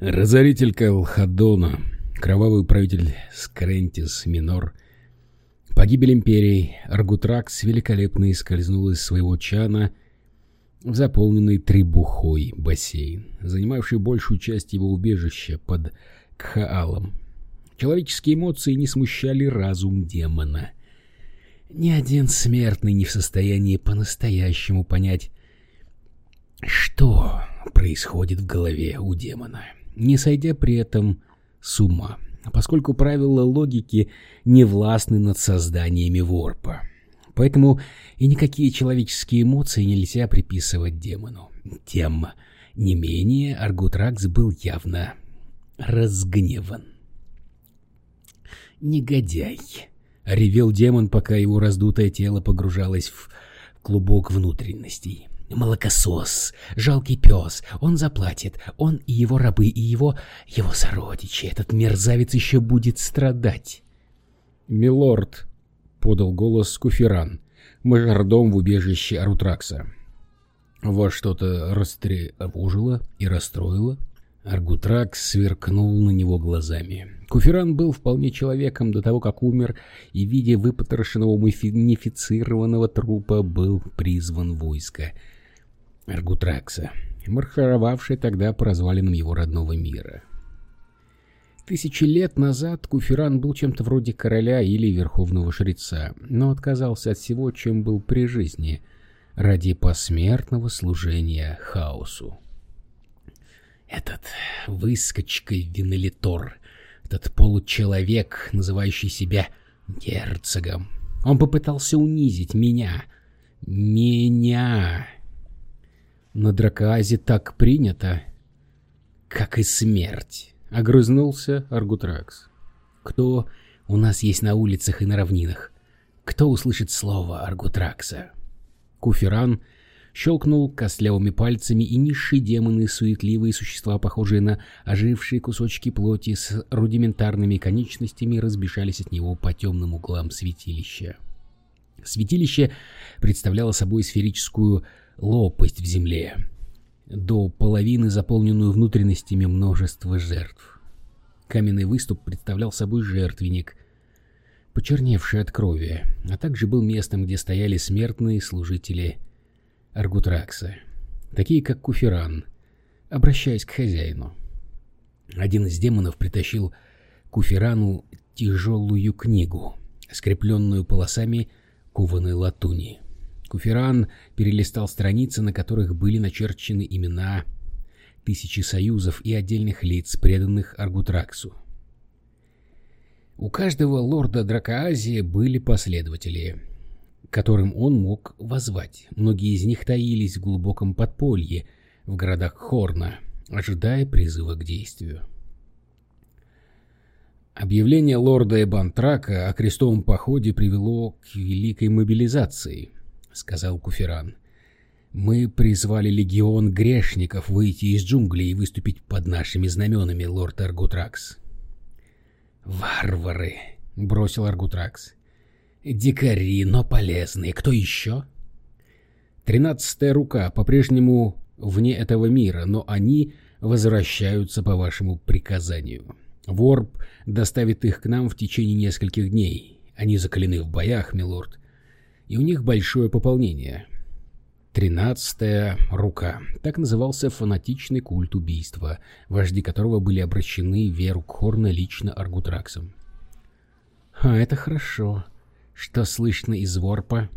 Разоритель Калхадона, кровавый правитель Скрентис Минор, погибель империи, Аргутракс великолепно скользнул из своего чана в заполненный требухой бассейн, занимавший большую часть его убежища под Кхаалом. Человеческие эмоции не смущали разум демона. Ни один смертный не в состоянии по-настоящему понять, что происходит в голове у демона, не сойдя при этом с ума, поскольку правила логики не властны над созданиями ворпа. Поэтому и никакие человеческие эмоции нельзя приписывать демону. Тем не менее, Аргутракс был явно разгневан. «Негодяй!» — ревел демон, пока его раздутое тело погружалось в клубок внутренностей. Молокосос, жалкий пес, он заплатит, он и его рабы, и его... его сородичи. Этот мерзавец еще будет страдать. «Милорд», — подал голос Куферан, мажордом в убежище Арутракса. «Вас что-то растревожило и расстроило?» Аргутракс сверкнул на него глазами. Куферан был вполне человеком до того, как умер, и в виде выпотрошенного мумифицированного трупа был призван войско — Аргутракса, маршировавший тогда по развалинам его родного мира. Тысячи лет назад Куферан был чем-то вроде короля или верховного жреца, но отказался от всего, чем был при жизни, ради посмертного служения хаосу. Этот выскочка Винолитор, этот получеловек, называющий себя герцогом, он попытался унизить меня, меня, на Дракоазе так принято, как и смерть. Огрызнулся Аргутракс. Кто у нас есть на улицах и на равнинах? Кто услышит слово Аргутракса? Куферан щелкнул костлявыми пальцами, и низшие демоны, суетливые существа, похожие на ожившие кусочки плоти с рудиментарными конечностями, разбежались от него по темным углам святилища. Святилище представляло собой сферическую лопасть в земле, до половины заполненную внутренностями множества жертв. Каменный выступ представлял собой жертвенник, почерневший от крови, а также был местом, где стояли смертные служители Аргутракса, такие как Куферан, обращаясь к хозяину. Один из демонов притащил Куферану тяжелую книгу, скрепленную полосами кованой латуни. Куферан перелистал страницы, на которых были начерчены имена тысячи союзов и отдельных лиц, преданных Аргутраксу. У каждого лорда Дракоазии были последователи, которым он мог возвать. Многие из них таились в глубоком подполье в городах Хорна, ожидая призыва к действию. Объявление лорда Эбантрака о крестовом походе привело к великой мобилизации – сказал Куферан. «Мы призвали легион грешников выйти из джунглей и выступить под нашими знаменами, лорд Аргутракс». «Варвары!» — бросил Аргутракс. «Дикари, но полезные. Кто еще?» «Тринадцатая рука по-прежнему вне этого мира, но они возвращаются по вашему приказанию. Ворп доставит их к нам в течение нескольких дней. Они закалены в боях, милорд, и у них большое пополнение. Тринадцатая рука. Так назывался фанатичный культ убийства, вожди которого были обращены в веру Кхорна лично Аргутраксом. А это хорошо. Что слышно из Ворпа?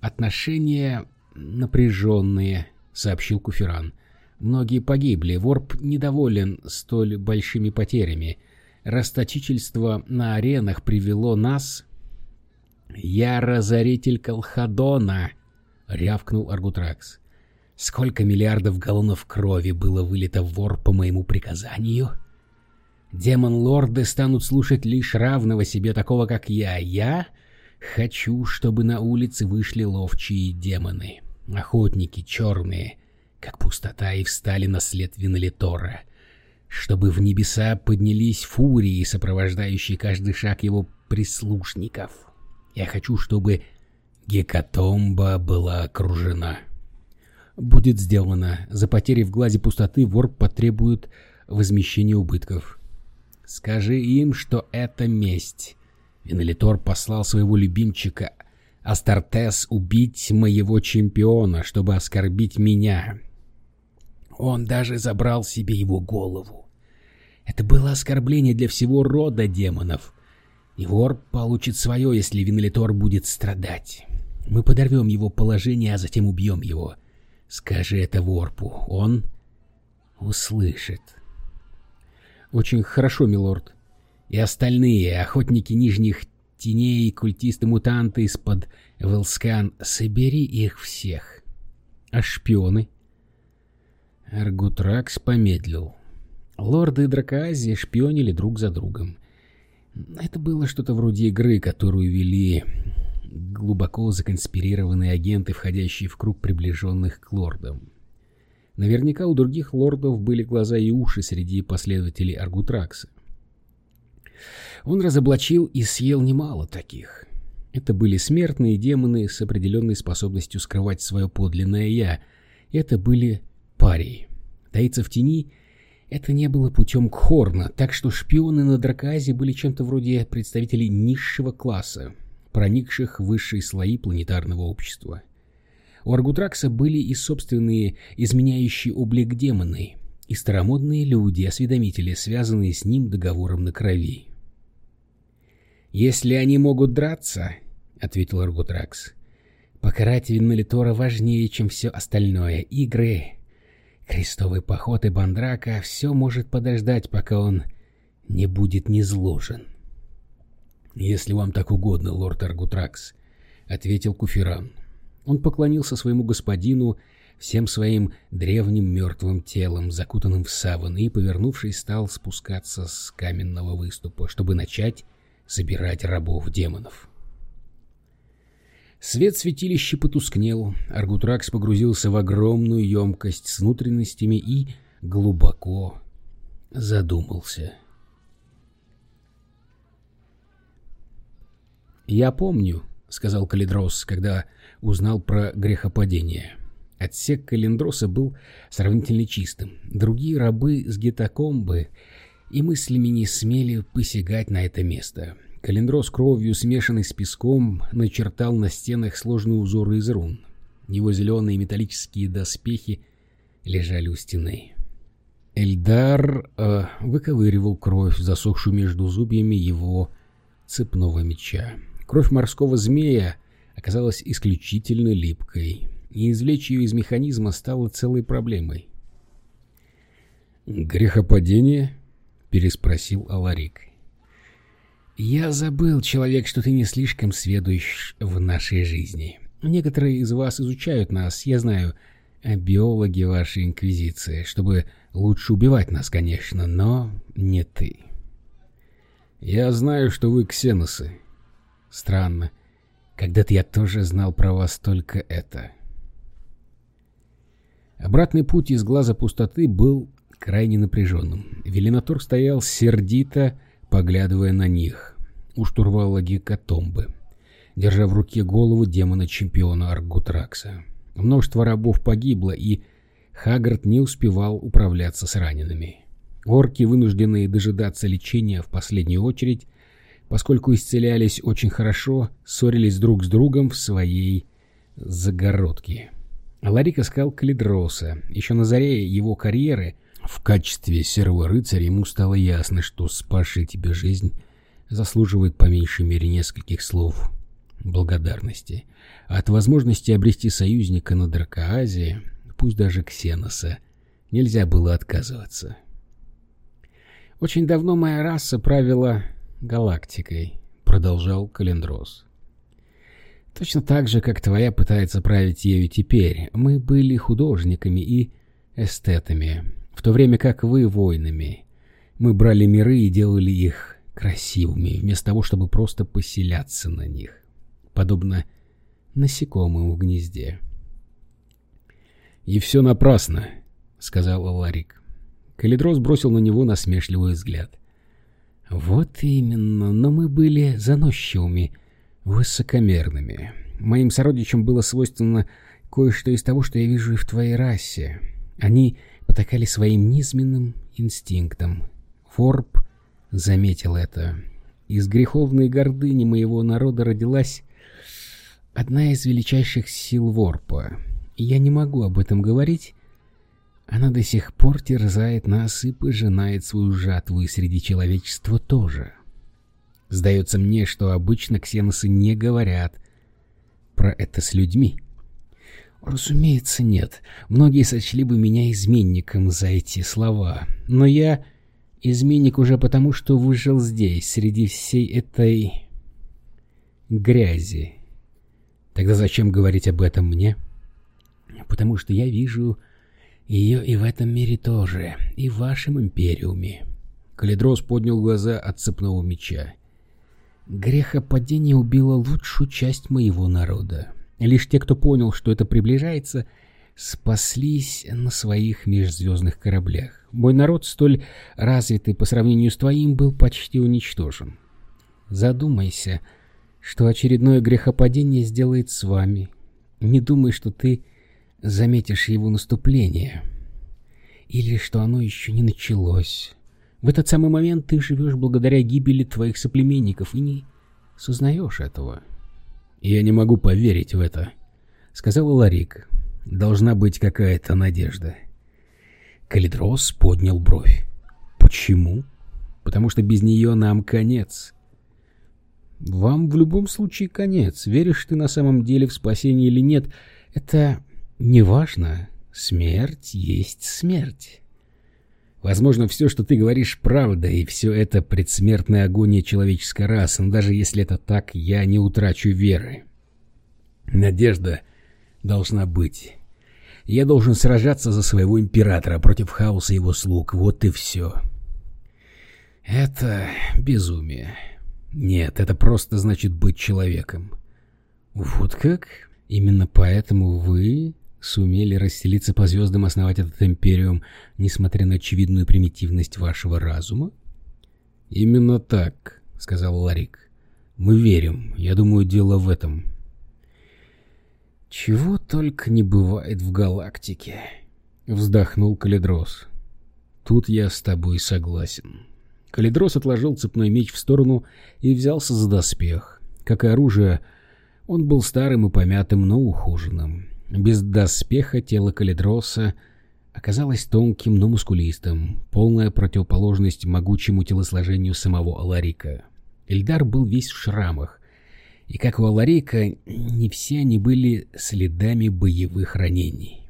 Отношения напряженные, сообщил Куферан. Многие погибли. Ворп недоволен столь большими потерями. Расточительство на аренах привело нас «Я разоритель Колхадона!» — рявкнул Аргутракс. «Сколько миллиардов галлонов крови было вылито в вор по моему приказанию?» «Демон-лорды станут слушать лишь равного себе такого, как я. Я хочу, чтобы на улице вышли ловчие демоны, охотники черные, как пустота, и встали на след Винолитора» чтобы в небеса поднялись фурии, сопровождающие каждый шаг его прислушников. Я хочу, чтобы Гекатомба была окружена. Будет сделано. За потери в глазе пустоты вор потребует возмещения убытков. Скажи им, что это месть. Венелитор послал своего любимчика Астартес убить моего чемпиона, чтобы оскорбить меня. Он даже забрал себе его голову. Это было оскорбление для всего рода демонов. И вор получит свое, если Винолитор будет страдать. Мы подорвем его положение, а затем убьем его. Скажи это ворпу. Он услышит. Очень хорошо, милорд. И остальные, охотники нижних теней, культисты-мутанты из-под Велскан, собери их всех. А шпионы? Аргутракс помедлил. Лорды Дракоазии шпионили друг за другом. Это было что-то вроде игры, которую вели глубоко законспирированные агенты, входящие в круг приближенных к лордам. Наверняка у других лордов были глаза и уши среди последователей Аргутракса. Он разоблачил и съел немало таких. Это были смертные демоны с определенной способностью скрывать свое подлинное «я». Это были парии. Таиться в тени — это не было путем Хорна, так что шпионы на Дракоазе были чем-то вроде представителей низшего класса, проникших в высшие слои планетарного общества. У Аргутракса были и собственные изменяющие облик демоны, и старомодные люди, осведомители, связанные с ним договором на крови. «Если они могут драться», — ответил Аргутракс, — «покарать Виннолитора важнее, чем все остальное. Игры, крестовый поход и Бандрака — все может подождать, пока он не будет низложен». «Если вам так угодно, лорд Аргутракс», — ответил Куфиран. Он поклонился своему господину всем своим древним мертвым телом, закутанным в саван, и, повернувшись, стал спускаться с каменного выступа, чтобы начать собирать рабов-демонов. Свет святилища потускнел, Аргутракс погрузился в огромную емкость с внутренностями и глубоко задумался. «Я помню», — сказал Калидрос, когда узнал про грехопадение. Отсек Калиндроса был сравнительно чистым. Другие рабы с гетокомбы и мыслями не смели посягать на это место. Калиндрос кровью, смешанный с песком, начертал на стенах сложные узоры из рун. Его зеленые металлические доспехи лежали у стены. Эльдар э, выковыривал кровь, засохшую между зубьями его цепного меча. Кровь морского змея оказалась исключительно липкой, и извлечь ее из механизма стало целой проблемой. «Грехопадение?» — переспросил Аларик. «Я забыл, человек, что ты не слишком сведущ в нашей жизни. Некоторые из вас изучают нас, я знаю, биологи вашей инквизиции, чтобы лучше убивать нас, конечно, но не ты». «Я знаю, что вы ксеносы», Странно. Когда-то я тоже знал про вас только это. Обратный путь из глаза пустоты был крайне напряженным. Велинатор стоял сердито, поглядывая на них, у штурвала гекатомбы, держа в руке голову демона-чемпиона Аргутракса. Множество рабов погибло, и Хагард не успевал управляться с ранеными. Орки, вынужденные дожидаться лечения в последнюю очередь, поскольку исцелялись очень хорошо, ссорились друг с другом в своей загородке. Ларик искал Калидроса. Еще на заре его карьеры в качестве серого рыцаря ему стало ясно, что спасшая тебе жизнь заслуживает по меньшей мере нескольких слов благодарности. От возможности обрести союзника на Дракоазе, пусть даже Ксеноса, нельзя было отказываться. Очень давно моя раса правила галактикой», — продолжал Календрос. «Точно так же, как твоя пытается править ею теперь, мы были художниками и эстетами, в то время как вы — воинами. Мы брали миры и делали их красивыми, вместо того, чтобы просто поселяться на них, подобно насекомым в гнезде». «И все напрасно», — сказал Аларик. Калидрос бросил на него насмешливый взгляд. Вот именно, но мы были заносчивыми, высокомерными. Моим сородичам было свойственно кое-что из того, что я вижу и в твоей расе. Они потакали своим низменным инстинктам. Форб заметил это. Из греховной гордыни моего народа родилась одна из величайших сил Ворпа. Я не могу об этом говорить. Она до сих пор терзает нас и пожинает свою жатву, и среди человечества тоже. Сдается мне, что обычно ксеносы не говорят про это с людьми. Разумеется, нет. Многие сочли бы меня изменником за эти слова. Но я изменник уже потому, что выжил здесь, среди всей этой грязи. Тогда зачем говорить об этом мне? Потому что я вижу ее и в этом мире тоже, и в вашем империуме. Калидрос поднял глаза от цепного меча. Грехопадение убило лучшую часть моего народа. Лишь те, кто понял, что это приближается, спаслись на своих межзвездных кораблях. Мой народ, столь развитый по сравнению с твоим, был почти уничтожен. Задумайся, что очередное грехопадение сделает с вами. Не думай, что ты заметишь его наступление. Или что оно еще не началось. В этот самый момент ты живешь благодаря гибели твоих соплеменников и не сознаешь этого. «Я не могу поверить в это», — сказала Ларик. «Должна быть какая-то надежда». Калидрос поднял бровь. «Почему?» «Потому что без нее нам конец». «Вам в любом случае конец. Веришь ты на самом деле в спасение или нет, это не важно. Смерть есть смерть». Возможно, все, что ты говоришь, правда, и все это предсмертная агония человеческой расы, но даже если это так, я не утрачу веры. Надежда должна быть. Я должен сражаться за своего императора против хаоса его слуг. Вот и все. Это безумие. Нет, это просто значит быть человеком. Вот как? Именно поэтому вы сумели расселиться по звездам основать этот империум, несмотря на очевидную примитивность вашего разума? Именно так, сказал Ларик. Мы верим. Я думаю, дело в этом. Чего только не бывает в галактике, вздохнул Калидрос. Тут я с тобой согласен. Калидрос отложил цепной меч в сторону и взялся за доспех. Как и оружие, он был старым и помятым, но ухоженным. Без доспеха тело Калидроса оказалось тонким, но мускулистым, полная противоположность могучему телосложению самого Аларика. Эльдар был весь в шрамах, и, как у Аларика, не все они были следами боевых ранений.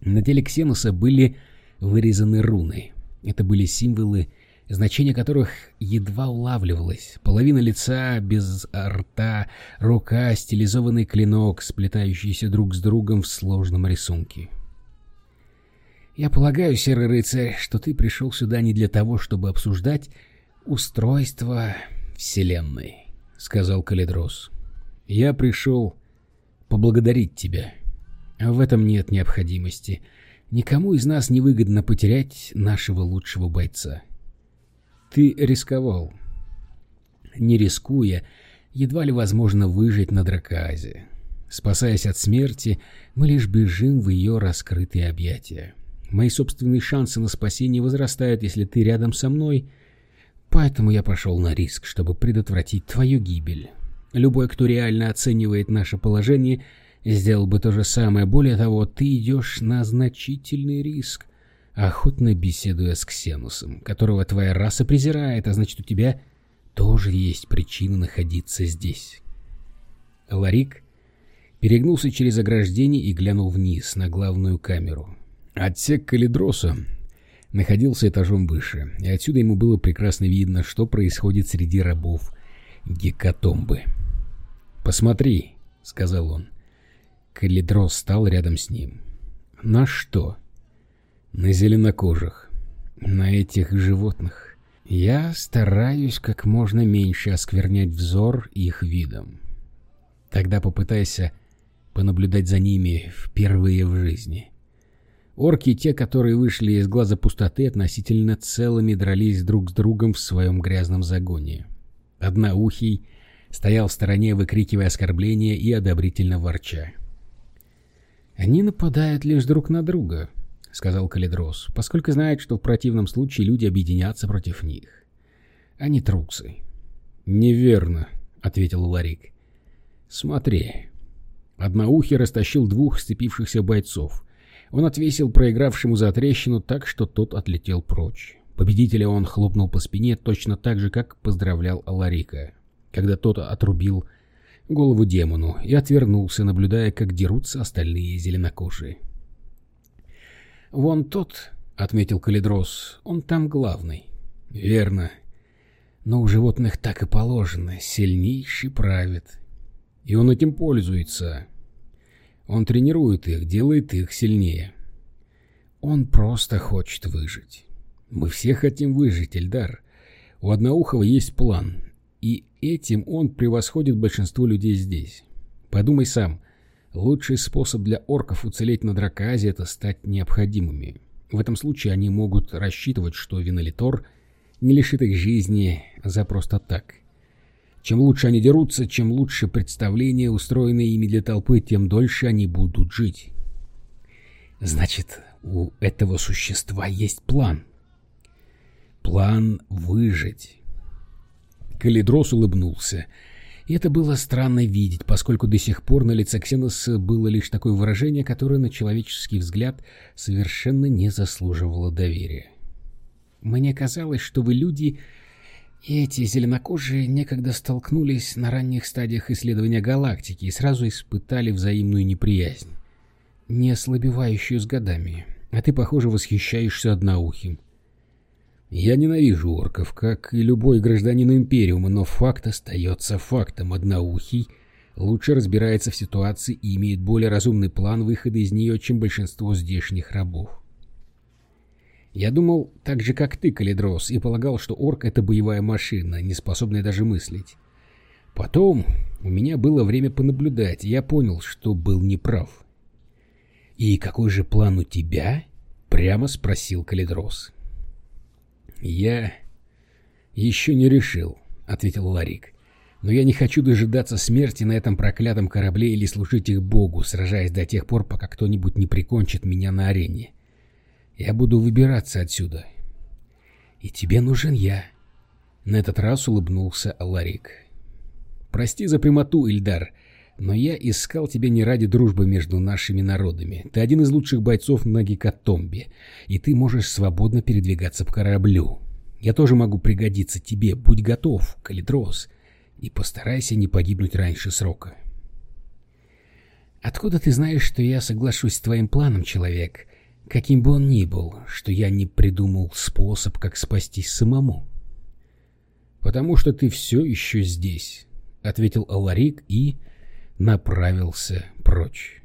На теле Ксеноса были вырезаны руны. Это были символы значение которых едва улавливалось. Половина лица без рта, рука, стилизованный клинок, сплетающийся друг с другом в сложном рисунке. «Я полагаю, серый рыцарь, что ты пришел сюда не для того, чтобы обсуждать устройство Вселенной», — сказал Калидрос. «Я пришел поблагодарить тебя. В этом нет необходимости. Никому из нас не выгодно потерять нашего лучшего бойца». Ты рисковал. Не рискуя, едва ли возможно выжить на Драказе. Спасаясь от смерти, мы лишь бежим в ее раскрытые объятия. Мои собственные шансы на спасение возрастают, если ты рядом со мной, поэтому я пошел на риск, чтобы предотвратить твою гибель. Любой, кто реально оценивает наше положение, сделал бы то же самое. Более того, ты идешь на значительный риск, охотно беседуя с Ксенусом, которого твоя раса презирает, а значит у тебя тоже есть причина находиться здесь. Ларик перегнулся через ограждение и глянул вниз на главную камеру. Отсек Калидроса находился этажом выше, и отсюда ему было прекрасно видно, что происходит среди рабов Гекатомбы. «Посмотри», — сказал он. Калидрос стал рядом с ним. «На что?» на зеленокожих, на этих животных. Я стараюсь как можно меньше осквернять взор их видом. Тогда попытайся понаблюдать за ними впервые в жизни. Орки, те, которые вышли из глаза пустоты, относительно целыми дрались друг с другом в своем грязном загоне. Одноухий стоял в стороне, выкрикивая оскорбления и одобрительно ворча. Они нападают лишь друг на друга ——— сказал Калидрос, — поскольку знает, что в противном случае люди объединятся против них. Они трусы. — Неверно, — ответил Ларик. — Смотри. Одноухий растащил двух сцепившихся бойцов. Он отвесил проигравшему за трещину так, что тот отлетел прочь. Победителя он хлопнул по спине точно так же, как поздравлял Аларика, когда тот отрубил голову демону и отвернулся, наблюдая, как дерутся остальные зеленокожие. «Вон тот», — отметил Калидрос, — «он там главный». «Верно. Но у животных так и положено. Сильнейший правит. И он этим пользуется. Он тренирует их, делает их сильнее. Он просто хочет выжить. Мы все хотим выжить, Эльдар. У Одноухого есть план, и этим он превосходит большинство людей здесь. Подумай сам, лучший способ для орков уцелеть на Драказе — это стать необходимыми. В этом случае они могут рассчитывать, что Винолитор не лишит их жизни за просто так. Чем лучше они дерутся, чем лучше представления, устроенные ими для толпы, тем дольше они будут жить. Значит, у этого существа есть план. План выжить. Калидрос улыбнулся. И это было странно видеть, поскольку до сих пор на лице Ксеноса было лишь такое выражение, которое на человеческий взгляд совершенно не заслуживало доверия. «Мне казалось, что вы люди и эти зеленокожие некогда столкнулись на ранних стадиях исследования галактики и сразу испытали взаимную неприязнь, не ослабевающую с годами. А ты, похоже, восхищаешься одноухим. Я ненавижу орков, как и любой гражданин Империума, но факт остается фактом. Одноухий лучше разбирается в ситуации и имеет более разумный план выхода из нее, чем большинство здешних рабов. Я думал так же, как ты, Калидрос, и полагал, что орк — это боевая машина, не способная даже мыслить. Потом у меня было время понаблюдать, и я понял, что был неправ. «И какой же план у тебя?» — прямо спросил Калидрос. «Я еще не решил», — ответил Ларик. «Но я не хочу дожидаться смерти на этом проклятом корабле или служить их богу, сражаясь до тех пор, пока кто-нибудь не прикончит меня на арене. Я буду выбираться отсюда. И тебе нужен я. На этот раз улыбнулся Аларик. Прости за прямоту, Ильдар, но я искал тебя не ради дружбы между нашими народами. Ты один из лучших бойцов на Гекатомбе, и ты можешь свободно передвигаться по кораблю. Я тоже могу пригодиться тебе. Будь готов, Калидрос, и постарайся не погибнуть раньше срока. Откуда ты знаешь, что я соглашусь с твоим планом, человек? Каким бы он ни был, что я не придумал способ, как спастись самому. «Потому что ты все еще здесь», — ответил Аларик и направился прочь.